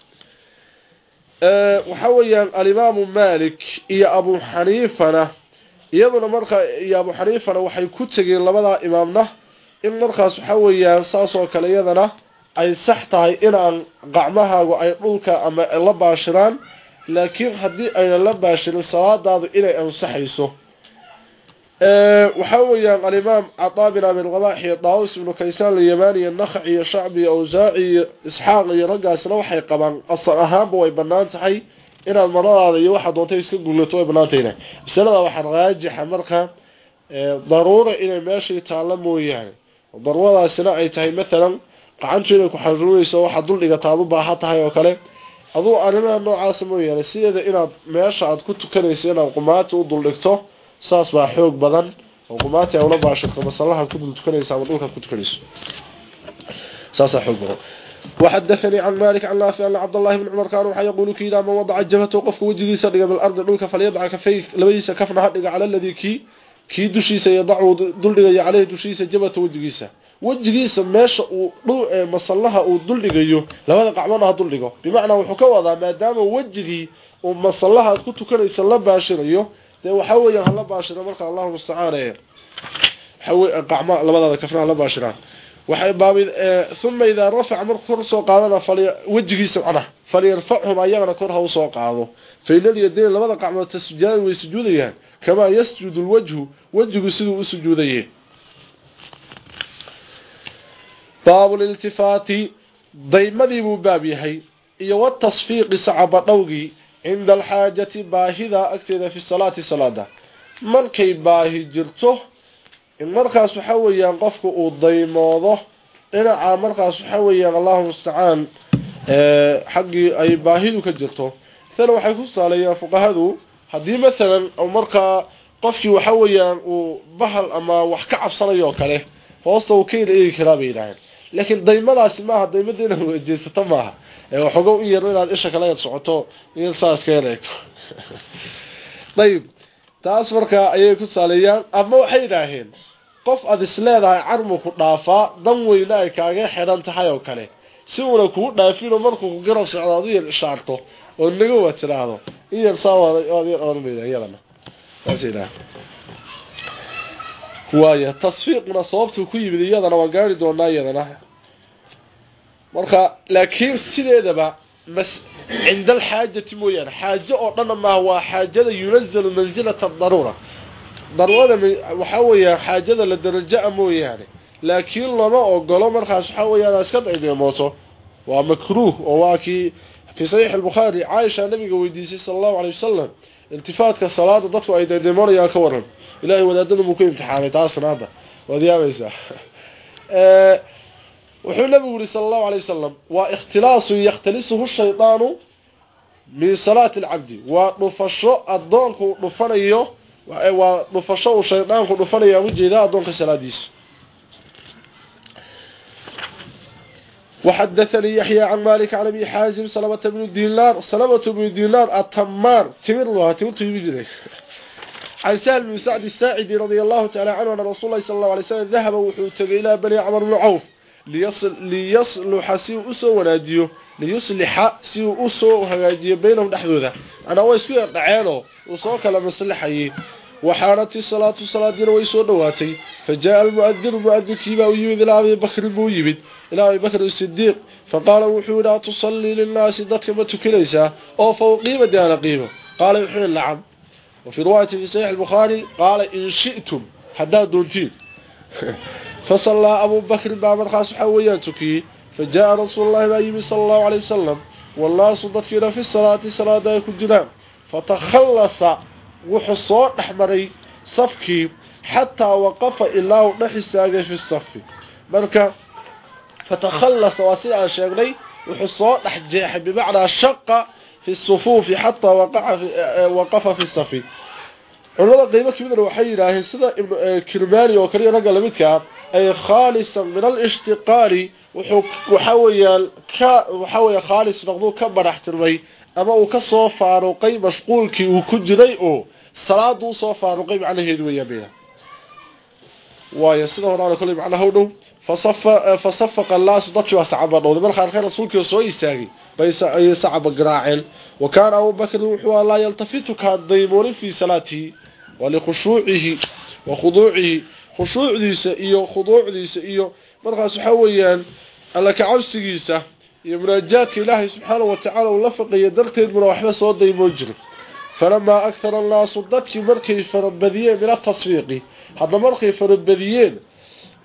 A: waxa weeyaan alimaamu malik iyo abu xaniifana iyaduna markaa iyo abu xaniifana waxay ku tegeen labadaa imaamna in markaas waxa weeyaan saas oo kale iyadana ay sax tahay inaan qacmahaagu ay dhulka ama la baashiraan laakiin haddii ayna la baashirin salaadaadu inay ansaxayso waxa weeyaan alimaam cataa bin iyo daawus ibnu kaysaan alyamani iyo nakhac iyo shacbi iyo awsaaci iyo isxaaq iyo raggaasna waxay qabaan asal ahaanba way bannaan tahay. Inaad maradaada iyo waxaa doontay iska gulato way banaantahayna masalada waxaa raajixa marka daruura inay meeshii taalla mooyaane. Daruuradaasina ay tahay maalan qacantu inay ku xaruurayso waxaad duldhigata aad u baaha tahay oo kale. Aduu arrimaha noocaasa mooyaane sideeda inaad meesha aad ku tukanayso inaad qumaati u duldhigto saas baa xoog badan oo qumaati ay ula baashirto masallahaad ku tukanaysa ama dhulkaad ku tukanayso saasaa xoog badan وحدثني عن مالك عن نافع أن عبد الله بن عمر كان وحا يقول كيدا من وضع جبهته قف وجهيسا دغ بالارض دولك فليضع كفيه لبيسا كفنا دغ على الذي كي كي دشيسا يضع دول دغ عليه دشيسا جبهته وجهيسا وجهيسا meesha uu dhul masallaha uu dul dhigayo labada qacmood dul dhigo bimaana wuxuu ka wadaa maadaama de waxa weeyaan la baashiro marka Allahu musta'aan ee waxa qacma labada kafna la baashiraan waxay baabid thumma idha rafa'a mar kor soo qaadana fali wajigiisa ana fali yarfa'hum ayagana kor ha soo qaado. Faylal yadeen labada qacmood tasjuudaan way sujuudayaan. Kama yasjudu alwajhu wajigu siduu u sujuudayay. Iltifati daymadii buu baab yahay iyo wa tasfiiqi sacaba dhawgi cinda alxaajati baahida agteeda fi salaati salaada markay baahi jirto markaas waxa weeyaan qofku uu daymoodo dhinaca markaas waxa weeyaan allahu mustacaan xaggii ay baahidu ka jirto tana waxay ku saaleeyaan fuqahadu haddii maalan markaa qofkii waxa weeyaan uu bahal ama wax ka cabsanayo kale hoosta uu ka karaa bay yidhaaheen laakiin daymadaasi maaha daymada inaad wejeesato maaha waxoogow in yar inaad isha kala yar socoto in saas ka yar eegto ayib taas markaa ayay ku saaleeyaan ama waxay yidhaaheen qof aada isleedahay carmuku dhaafaa dan weyne ay kaaga xidhan tahay oo kale si uuna kuu dhaafino markuu ku garab socdo aad u yar ishaarto oo naga waa tiraahdo in yar saa waad yar oranayda iyadana saas yidhaah waaya tasfiiqna sababtuu ku yimid iyadana waan gaari doonaa iyadana. Marka laakiin sideedaba mas cinda alxaajati mooyaane xaajo oo dhanna maaha waa xaajada yunazalu mansilata daruura daruurada waxaa weeyaan xaajada la daraja-a mooyaane laakiin lama ogolo markaas waxaa weyaan iska daydeemooto waa makruuh oo waa kii fii saxiix albukhaari caaisha nabiga weydiisay sala allahu calay wasalam iltifaadka salaada dadku ay daydeemoonayaan ka waran ilahay wadaadada buu ku imtixaamay taasna hadda waad yaabaysaa wuxuu nabigu yiri sallallahu alayhi wasallam wa ikhtilaasu yakhtalisuhu shaytaanu min salaati alabdi wa dhufasho adoonku dhufanayo waa dhufasho uu shaydaanku dhufanayo ujeeda adoonka salaadiisa وحدثني يحيى عن مالك عن ابي حازم سلمة بن دينار سلمة بن دينار التمار تمر الله تمر تمر عن سهل بن سعد الساعدي رضي الله تعالى عنه أن رسول الله صلى الله عليه وسلم ذهب وحوته إلى بني عمر بن عوف ليصل ليصلح سيو أسو وناديه ليصلح سيو أسو وهاجيه بينهم نحذوذا أنا هو يسكي أرعينه وصوك لما صلحيه وحارت الصلاة الصلاة دين ويسو دواتي فجاء المؤذن المؤذن كيما ويمد إلى أبي بكر المويمد إلى أبي بكر الصديق فقال وحونا تصلي للناس ذاتك ما تكليسا أو فوقيمة ديانا قيمة قال وحونا نعم وفي رواية في صحيح البخاري قال إن شئتم حداد دونتين فصلى أبو بكر بامر خاص حوياتك فجاء رسول الله بأيب صلى الله عليه وسلم والله صدتنا في الصلاة صلاة يكون جنام فتخلص وحصان أحمري صفكي حتى وقف إلا نحساق في الصف مركا فتخلص واسعا شغلي وحصان أحجيح بمعنى شق fi sufuufi xataa waqafa fi safi culimada qiimo kamidana waxay yidhaaheen sida kirmani oo kaliya ragga lamidkaa ay khaalisan min al alishtiqaali wuxuu waxa weyaan ka waxa weya khaalis noqduu ka baraxtirmay ama uu ka soo faaruqay mashquulkii uu ku jiray oo salaadu u soo faaruqay macnaheedu weya mea waayo sida horaana kolley macnaha u dhow fasafaqa allaasu dadkii waa sacabadhowday markaan khayr rasuulkii soo istaagay bay sacba garaaceen wa kaana abubakrin wuxuu ah, laa yaltafitu kaa daymuurin fii salaatihi wa likhushuucihi wa khuduucihi. Khushuucdiisa iyo khuduucdiisa iyo markaas waxaa weeyaan alla ka cabsigiisa iyo munaajaadka ilaahay subxaanau watacaala uu la faqeeya darteedbuna waxba soo daymoon jiro falamaa akhara annaasu dadkii markay farabadiyeen min atasfiiqi hadda markay farabadiyeen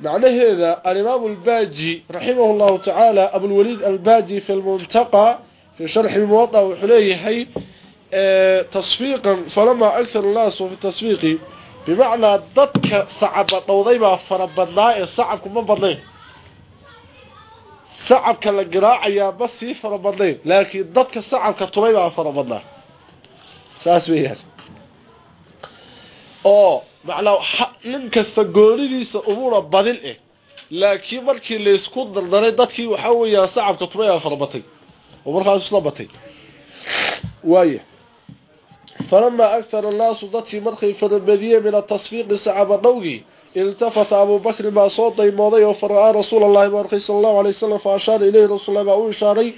A: معنى هذا الإمام الباجي رحمه الله تعالى أبو الوليد الباجي في المنتقى في شرح الموضع وحليه اه تصفيقا فلما أكثر الناس في التصفيق بمعنى ضدك صعب طوضيبا فربنا صعب كما بضين صعب كالقراع يا بس فربنا لكن ضدك صعب كالطوضيبا فربنا ساس بيهر oo macnaa nin kasta goonidiisa umuuna badin eh. Laakiin markii laysku dardaray dadkii waxa weeyaan sacabka tubay farabatay oo markaas isla batay. Waaye falamaa agtara annaasu dadkii markay farabadiyeen min atasfiiqi sacaba dhowgii iltafata abuubakrin baa soo daymooday oo fara-aa rasuula allahi buu arkay sala allahu alay wasalam fa ashaara ileyhi rasuulla baa u ishaaray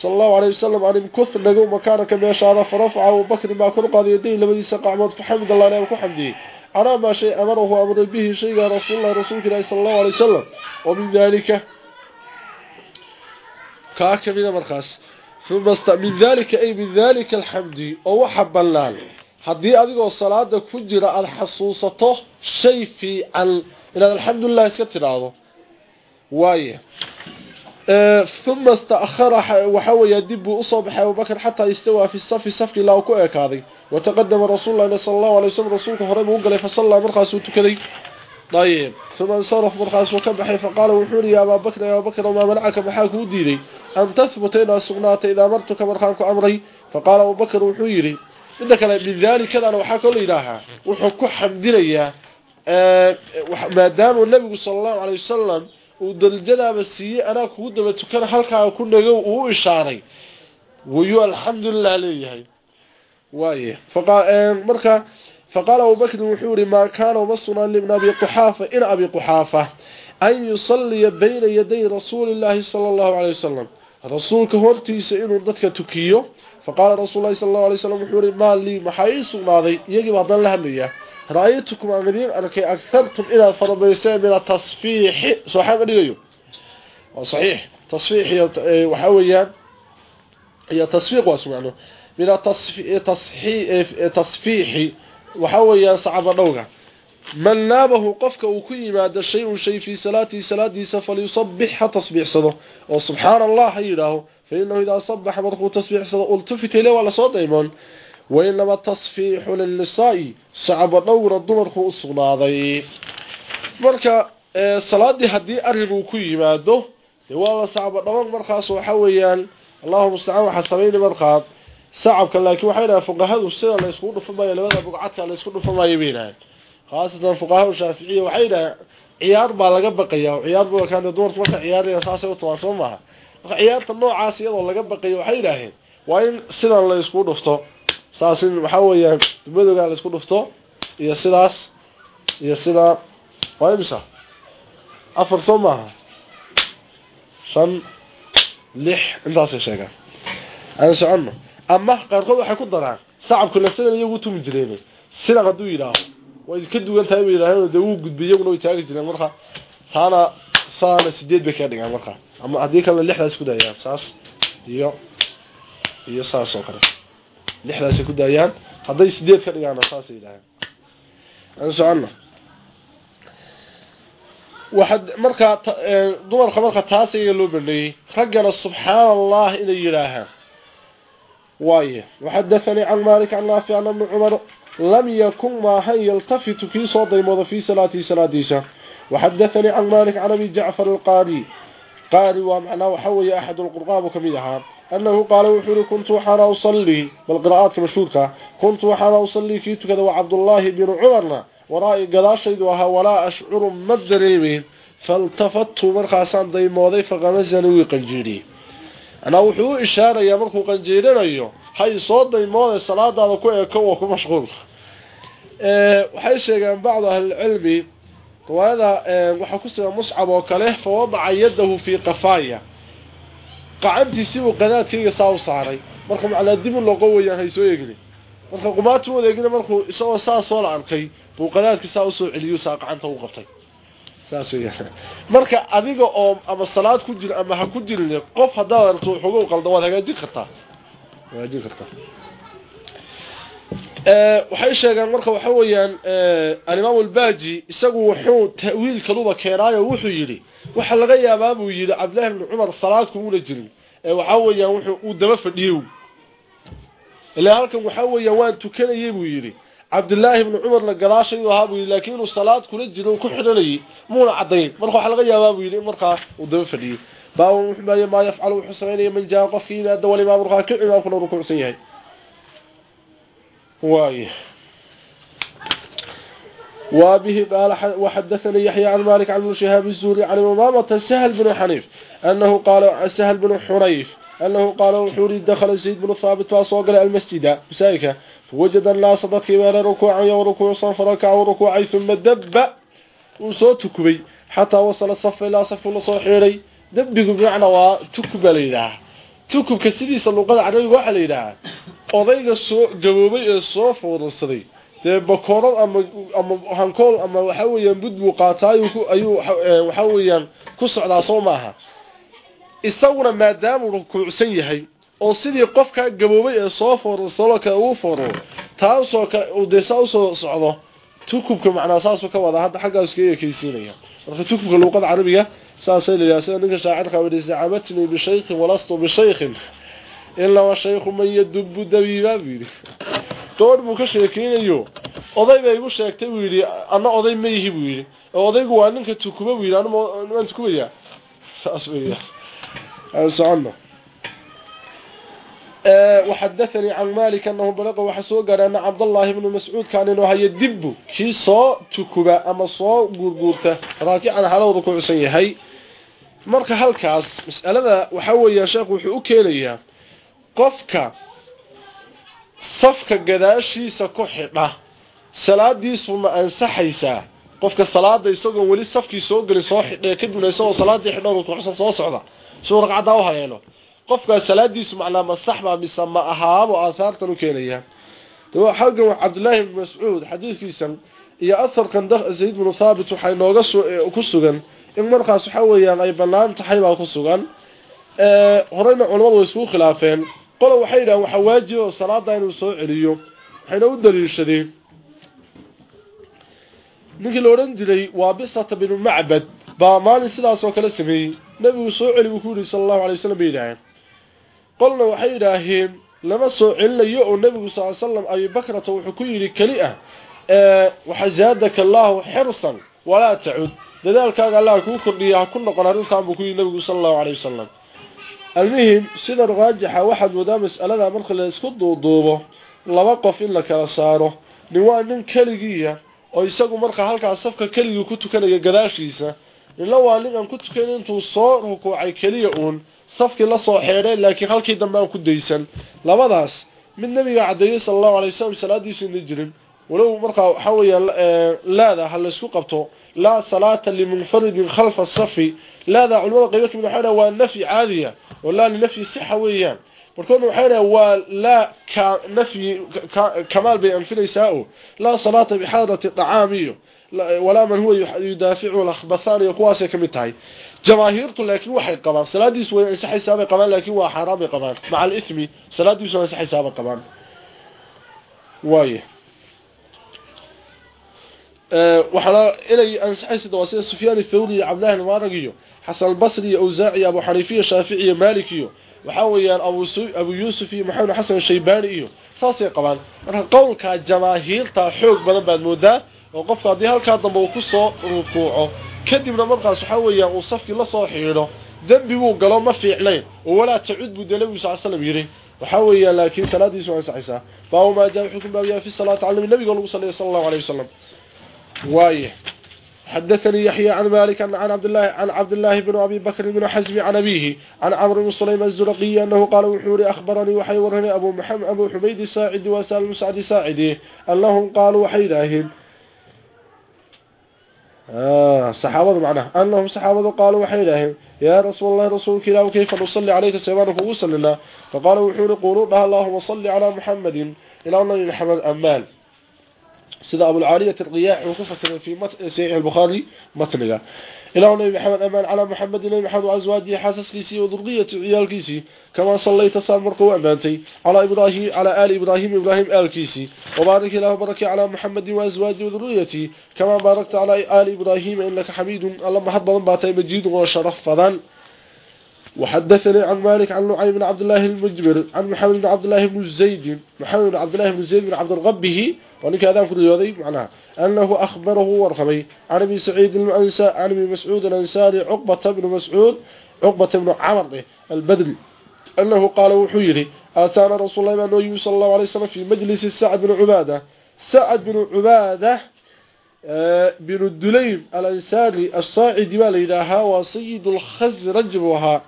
A: sala allahu alay wasalam an imkuth dhagow makaanaka meeshaada farafaca abuubakrin baa kor qaada yaday labadiisa qacmood faxamid allah ilaa calaa maa shay amarahu amray bihi shaygaa rasuululahi rasuulka ilaahi sala allahu alay wasalam wa min daalika kaa ka mida markaas. Uma min daalika ay min daalika alxamdi oo waxa bannaan haddii adigoo salaada ku jira aada xasuusato shay fiican inaad alxamdulilah iska tidhaahdo. Waaye uma istaakhara waxaa weeyaa dib buu u soo baxay abubakar xataa istawaa fi safi safki ilaa ku ekaaday wataqadama rasuul lahi sala allahu alay waslm rasuulka horey buu u galay fasallaa markaasuu tukaday ayib uma insaraf markaasuu ka baxay faqaala wuxuu yihi ya abaa bakr ya ababakr maa manacaka maxaa kuu diiday an tahbuta inaad sugnaatay idaa martuka markaan ku amray faqaala abubakr wuxuu yidhi midda kale min daalikadana waxaa kaloo yidhaahaa wuxuu ku xamdinayaa maadaamuu nabigu sala allahu calay wasalam uu darajadaaba siiyey anaa kugu daba tukana halkaa ku waaye eh, marka faqaala abubakrin wuxuu yihi maa kaana uma sugnaan libni abi quxaafa in abi quxaafa an yusaliya bayna yaday rasuuli llaahi sala allahu calay wasalam rasuulka hortiisa inuu dadka tukiyo faqaala rasuul lahi sal allahu alay slam wuxuu yihi maa lii maxaa ii sugnaaday iyagiiba haddaan la hadlayaa ra'aytukum aan idiin arkay aghartum inaad farabayseen mina tasfiixi sooxaan ka dhigayo. Waa saxiix. Tasfiix eh, bila eh, eh, eh, tasfiixi waxaa weeyaan sacaba dhowga man naabahu qofka uu ku yimaado shay-un shay fii salaatii salaadiisa falyusabbix ha tasbiixsado. Oo subxaana allah ha yidhaaho fainahu idaa sabaxa markuu tasbiixsado ultifita ile waa la soo daymoon wainama tasfiixu lilnisaa-i sacaba dhowgna dumarku u sugnaaday. Marka salaadii haddii arrin uu ku yimaado dee waa la sacaba dhaban markaas waxa weeyaan allahu mustacaan waxaa samayni sacabka laakiin waxay dhahay fuqahadu sida la isku dhufamayo labada buqcadka la isku dhufamayo beenaan khaasatan fuqahadu shaafici waxay dhahay ciyaar baa laga baqayaa ciyaar baa kan doorta marka ciyaaraya saasay u tawaaso maaha. Marka ciyaarta noocaas iyadoo laga baqayo waxay dhaaheen waa in sida la isku dhufto. Saasin waxa weeyaan dumadoga la isku dhufto iyo sidaas iyo sida waa imisa? Afar soo maaha. Shan lix intaasay sheegaan. Aan soconno ama qaarkood waxay ku daraan sacabku la sidan iyagu tumi jireen. Sidan hadduu yidhaaho way ka duwan tahay bay yidhaaheen dee wuu gudbay iyaguna way taagi jireen marka. Taana saana sideed bay ka dhigaan marka. Ama haddii kalena lixdaas ku daayaan saas iyo iyo saas oo kale. Lixdaasay ku daayaan hadday sideed ka dhigaana saasay yidhaaheen aan soconno waxad marka dumarka marka taas ayaa loo baneeyay ragana subxaan allah inay yiraahaan waaye waxadathani an malik an nafi an ibn umar lam yakun ma han yaltafitu fi soo daymoodo fi salati saladiisa waxadathani an malik an abi ja'far al-qari qari wa macna waxa weeye ahad al-qurqab kamidaha أنه قال وحوري كنت وحانا أصلي بالقراءات مشهورك كنت وحانا أصلي كيت كذا وعبد الله بن عمرنا ورائي قداشيد وها ولا أشعر مدريمين فالتفت مرخصان ديمودي فغمزني وقنجيري ana wuxuu u ishaarayaa markuu qanjeeranayo hay soo daymoonay salaadaada ku eeko waa ku mashquul. Eh, waxay sheegeen bacdu ahlilcilmi riwaayada eh, waxaa ku sugan muscab oo kale fa wadaca yadahu fii qafaaya. Qacantiisi buu qanaadkayga saa u saaray. Marka macnaa dib u loqo weyaan haysoo eegli marka qumaatu wadeegina markuu isagoo saa soo la arkay buu qanaadkii saa u soo celiyo saa qacanta u qabtay marka adiga oo ama salaad ku jira ama ha ku jirin qof hadaa arto xogo qaldan waad hagaajin kartaa. Hagaajin kartaa. Waxay sheegaan marka waxa weeyaan ee al-Imam al-Baji isagu wuxuu ta'wiil kaluba keenaayo wuxuu yiri waxa laga yaabaa buu yiri Abdullah ibn Umar salaad ku wada jirin. Waxa weeyaan wuxuu u daba fadhiyay ilaa halkan waxa weeyaan waan tukanayay buu yiri Abdullah ibn Umar la galaashay waxa buu laakiin uu salaad kula jiro ku xiranayay muuna cadeyn marka waxa laga yaabaa buu yiri marka uu daba fadhiyay baa wuxuu ma ma yafcalu wuxuu sameeyay man jaa qofkiina dawli ma burqa ka imaam kuna rukuucsan yahay وايه وبه قال وحدثني يحيى عن مالك عن شهاب الزوري عن امامه سهل بن حنيف انه قال سهل بن حنيف انه قال وحوري دخل زيد بن ثابت واسوق المسجد مسايكه فوجد الناس ضد كبار ركوعا وركوع صف ركع وركوع ثم دب وصوتكبي حتى وصل الصف الى صف الصحيري دبق بمعنى وتكب ليله tukubka sidiisa luqada carabiga waxa la yiraahdaa odayga soo gaboobay ee soo foorsaday dee bakoorad ama ama hankool ama waxa weeyaan budbu qaataayo ayuu waxa weeyaan ku socdaa soo maaha isaguna maadaama uu rukuucsan yahay oo sidii qofka gaboobay ee soo fooro saloka uu fooro taasoo kale uu desa u soo socdo tukubka macnaa saasuu ka wada hadda xaggaaskaga ekeysiinaya marka tukubka luuqada carabiga saasay layihaha sida ninka shaacirka wii zacamatnii bishaykhin walastu bishaykhin ilaa shaykhu man yadubu dabiibaa buu yidhi. Gabadh buu ka sheekeynayo. Oday bay igu sheegtay buu yidhi anna oday ma yihi buu yidhi. Oo odaygu waa ninka tukuba buu yidhi anmaan tukubayaa saas weya socono وحدثني عن مالك أنه بلغ وحسوق أن عبد الله بن مسعود كان إنه يدب كي صو تكبا أما صو قرقورته راكعا حلو ركوع سيهي marka halkaas mas'alada waxa weeyaa sheekhu wuxuu u keenayaa qofka safka gadaashiisa ku xidha salaadiisu ma ansaxaysaa qofka salaada isagoo wali safkii soo galay soo xidhay kadibna isagoo salaadii xidho rukuucsan soo socda soo ragcada u hayeelo qofka salaadiisu macnaa ma sax ba mise ma ahaabo aasaartan u keenaya. Waa xagan Abdullah ibn Mas'ud xadiiskiisan iyo asarkan Zayd ibn Thabit waxay nooga ku sugan in markaas waxa weeyaan ay bannaan tahay baa ku sugan. Horeyna culimadu way isku khilaafeen. Qolo waxay yidhahdeen waxaa waajib oo salaada inuu soo celiyo. Waxayna u daliishadeen. Ninkii la odhan jiray waa bisata binu macbad. Baa maalin sidaas oo kale sameeyey. Nebigu soo celi buu ku yidhi sala allahu alay wasalam bay yidhaaheen qolna waxay yidhaaheen lama soo celinayo oo nebigu sal slam abibakrata wuxuu ku yidhi keli ah waxa zaadaka allaahu xirsan walaa tacud dadaalkaaga allah kuu kordhiya ha ku noqon arrintan buu ku yidhi nebigu sala allahu alay wasalam almuhim sida raajixa waxaad moodaa mas'alada marka la isku duuduubo laba qof in la kala saaro nin waa nin keligiiya oo isagu marka halkaas safka keligii ku tukanaya gadaashiisa nina waa nin aan ku tukan intuu soo rukuucay keliya uun safkii la soo xeedhay laakiin halkii dambe aan ku daysan. Labadaas mid nabiga cadeeyay sallallahu alayhi wasallam salaadiisu inay jirin walow markaa waxa weeyaan laada hal isku qabto la salata limunfaridin khalfa safi. Laada culimada qaybo ka mid waxa waa nafi caadiya wala nafi sixa weeyaan. Markoodna waxay dhahay waa laa ka nafyi kamaal bay anfinaysaa oo laa salaata bixaadati dacaamiyo walaa man huwa yudaaficu lakhbathaan iyo kuwaasay ka mid tahay jamaahiirtu laakiin waxay qabaan. Salaadiisu way ansaxaysaa bay qabaan laakiin waa xaaraan bay qabaan. Maca alithmi salaadiisu way ansaxaysaa bay qabaan. Waaye. Waxaana inay ansaxaysa waa sida sufyaan athawri iyo cabdillahi almaarag iyo xasan albasri iyo awsaaci iyo abu xaniifa iyo shaafici iyo maalik iyo waxa weeyaan abu yuusuf iyo maxamed xasan shaybaani iyo saasay qabaan. Marka qowlka jamaahiirta xoog badan baad moodaa oo qofka haddii halkaa dambe uu ku soo rukuuco kadibna markaas waxa weeyaan uu safkii la soo xiidho dembi buu galo ma fiicnayn oo walaa tacud buu dee nabigu sal slam yidhi waxa weeyaan laakiin salaadiisu waa ansaxaysaa baabu maa jaa xukum baabiyaa fi salaati cala nabi nabiga lagu sallaya sala allahu alayhi wasalam وايه حدثني يحيى عن مالك عن عبد الله عن عبد الله بن ابي بكر بن حزم عن ابيه عن عمرو بن سليمان الزرقي انه قال وحوري اخبرني وحي ورهني ابو محمد ابو حميد الساعدي وسالم مسعد الساعدي انهم قالوا وحي Ah, saxaabadu macnaha annahum saxaabadu qaaluu waxay yidhaaheen yaa rasuul allahi rasuulka ilaahu kayfa nusalli calayka seebaanu kugu sallinaa faqaala wuxuu ihi quuluu dhaha allaahuma salli calaa muxamadin ilaa nabi maxamed ammaan. Sida abulcaaliyat alqiyaax uu ku fasiray fii saiix albukhaari matniga. ilaa nabi maxamed amaan ala muhammad nabi maxamed wa azwaajihi xaasaskiisii iyo dhurriyati ciyaalkiisii kama sallayta samarku amaantay ala ibrahim ala ali ibrahim ibrahim aalkiisii وبارك الله وبارك على محمد وازواجه وذريته كما باركت على آل إبراهيم إنك حميد اللهم حد بضن باتي مجيد وشرف فضل وحدثني عن مالك عن نعيم بن عبد الله المجبر عن محمد بن عبد الله بن زيد محمد بن عبد الله بن زيد بن عبد الغبه ولك هذا في الرياضي معناها أنه أخبره ورخمي عن ابي سعيد الأنسى عن ابي مسعود الأنساري عقبة بن مسعود عقبة بن عمر البدري أنه قال وحيري آتانا رسول الله أنه صلى الله عليه وسلم في مجلس سعد بن عبادة سعد بن عبادة بن الدليم الأنساري الصاعد والإلهة وسيد الخزرج وها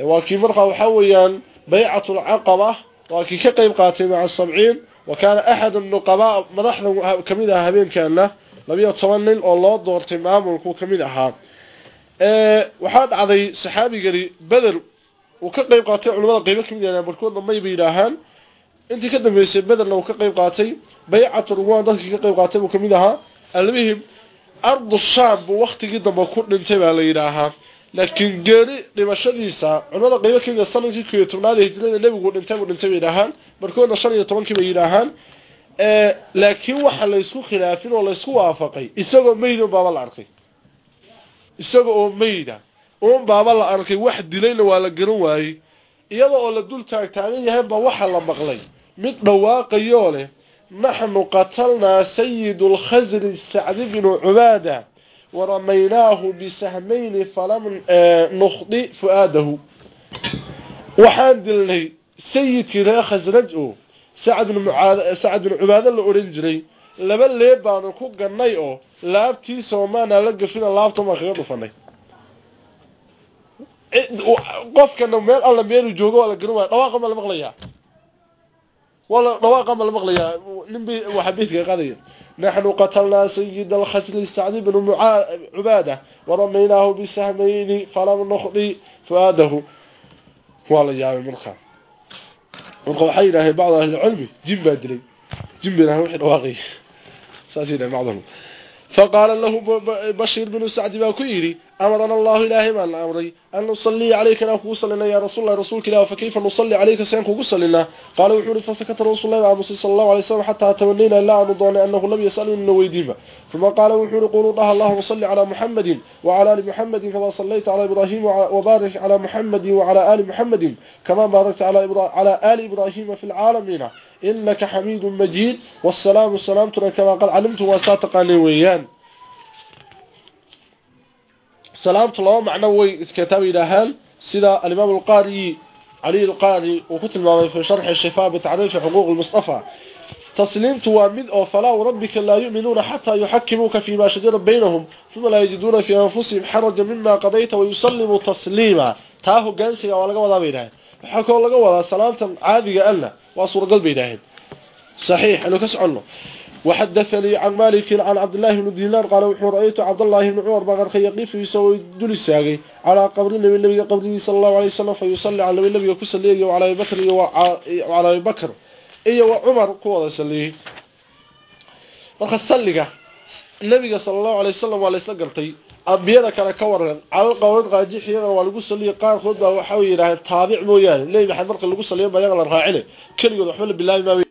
A: وكي مرقى وحويا بيعة العقبة وكي كقيم قاتل مع السبعين وكان أحد النقباء مدحنا كميدة هبين كان له لم يتمنن الله دورتي مامولكو كميدة waxaa dhacday saxaabigani beder uu ka qayb qaatay culimada qaybo kamid ah barkoodna may biiraahaan intii ka dambeysay bederna uu ka qayb qaatay baycatu ruwan dadkii ka qayb qaatay uu kamid ahaa almihim ardu shaam buu waqtigii dambe ku dhintay baa la yidhaahaa laakiin geeri dhimashadiisa culimada qaybo kamid ah sanadkii koob iyo tobnaad ee hijrada nebigu dhintay buu dhintay bay yidhaahaan barkoodna shan iyo tobankii bay yidhaahaan laakiin waxa la isku khilaafin oo la isku waafaqay isagoo meyd un baaba la arkay. Isaga oo meyda uun baaba la arkay wax dilayna waa la garan waayey. Iyada oo la dul taagtaagan yahay ba waxa la maqlay. Mid dhawaaqayoo leh naxnu qatalnaa sayidu lkhasri sacdi bnu cubaada waramaynaahu bisahmayni falam nukhdi fu-aadahu. Waxaan dilnay sayidkii reer khasraj oo sacad bn sacad binu cubaado la odhan jiray laba leeb baanu ku gannay oo laabtiisa oo maanaa la gafina laabta maan kaga dhufanay qofkana meel alla meeluu joogo waa la garan waaya dhawaaqa ma la maqlayaa wala dhawaaqa ma la maqlayaa ninbi waxa beedka qaadaya نحن قتلنا سيد الخسر سعد بن عبادة ورميناه بسهمين فلم نخضي فآده والله يا marka waxay yidhaaheen bacd ahlicilmi jin baa dilay. Jin baa wixii dhawaaqay. Saas yidhahe bacdahum فقال له بشير بن سعد باكيري أمرنا الله إلهي ما أمري أن نصلي عليك نأكو صلينا يا رسول الله رسولك الله فكيف نصلي عليك سينكو صلينا قال وحوري فسكت رسول الله عبد صلى الله عليه وسلم حتى تمنينا لا أن ضعني أنه لم يسأل إنه ويديبه ثم قال وحوري قولوا الله اللهم صل على محمد وعلى آل محمد كما صليت على إبراهيم وبارك على محمد وعلى آل محمد كما باركت على, إبرا... على آل إبراهيم في العالمين إنك حميد مجيد والسلام السلام كما قال علمت وساتقاني ويان سلامت الله معنى وي كتاب إلهان سيدا الإمام القاري علي القاري وكتل ما في شرح الشفاء بتعريف حقوق المصطفى تسليمت وامد أو فلا وربك لا يؤمنون حتى يحكموك فيما شجر بينهم ثم لا يجدون في أنفسهم حرجا مما قضيت ويسلموا تسليما تاهو قانسي ولقى وضع بينهم حكوا لقى وضع سلامة عادية ألا وأصور قلبي بينهم صحيح أنه كسعنه وحدثني عن مالك عن عبد الله بن دينار قال وحو رأيت عبد الله بن عمر بغر يقف يسوي دول الساقي على قبر النبي النبي قبره صلى الله عليه وسلم فيصلي على النبي النبي كسليه وعلى أبي بكر وعلى أبي بكر إيه وعمر قوة سليه marka salliga nabiga sallallahu alayhi wasallam waa la isla galtay abiyada kale ka waran cala qowlad qaajixiyada waa lagu saliyay qaar kood baa waxa uu yiraahdeen taabic mooyaan leeyahay marka lagu saliyo bayaga la raacine. Kaligood waxba la bilaabay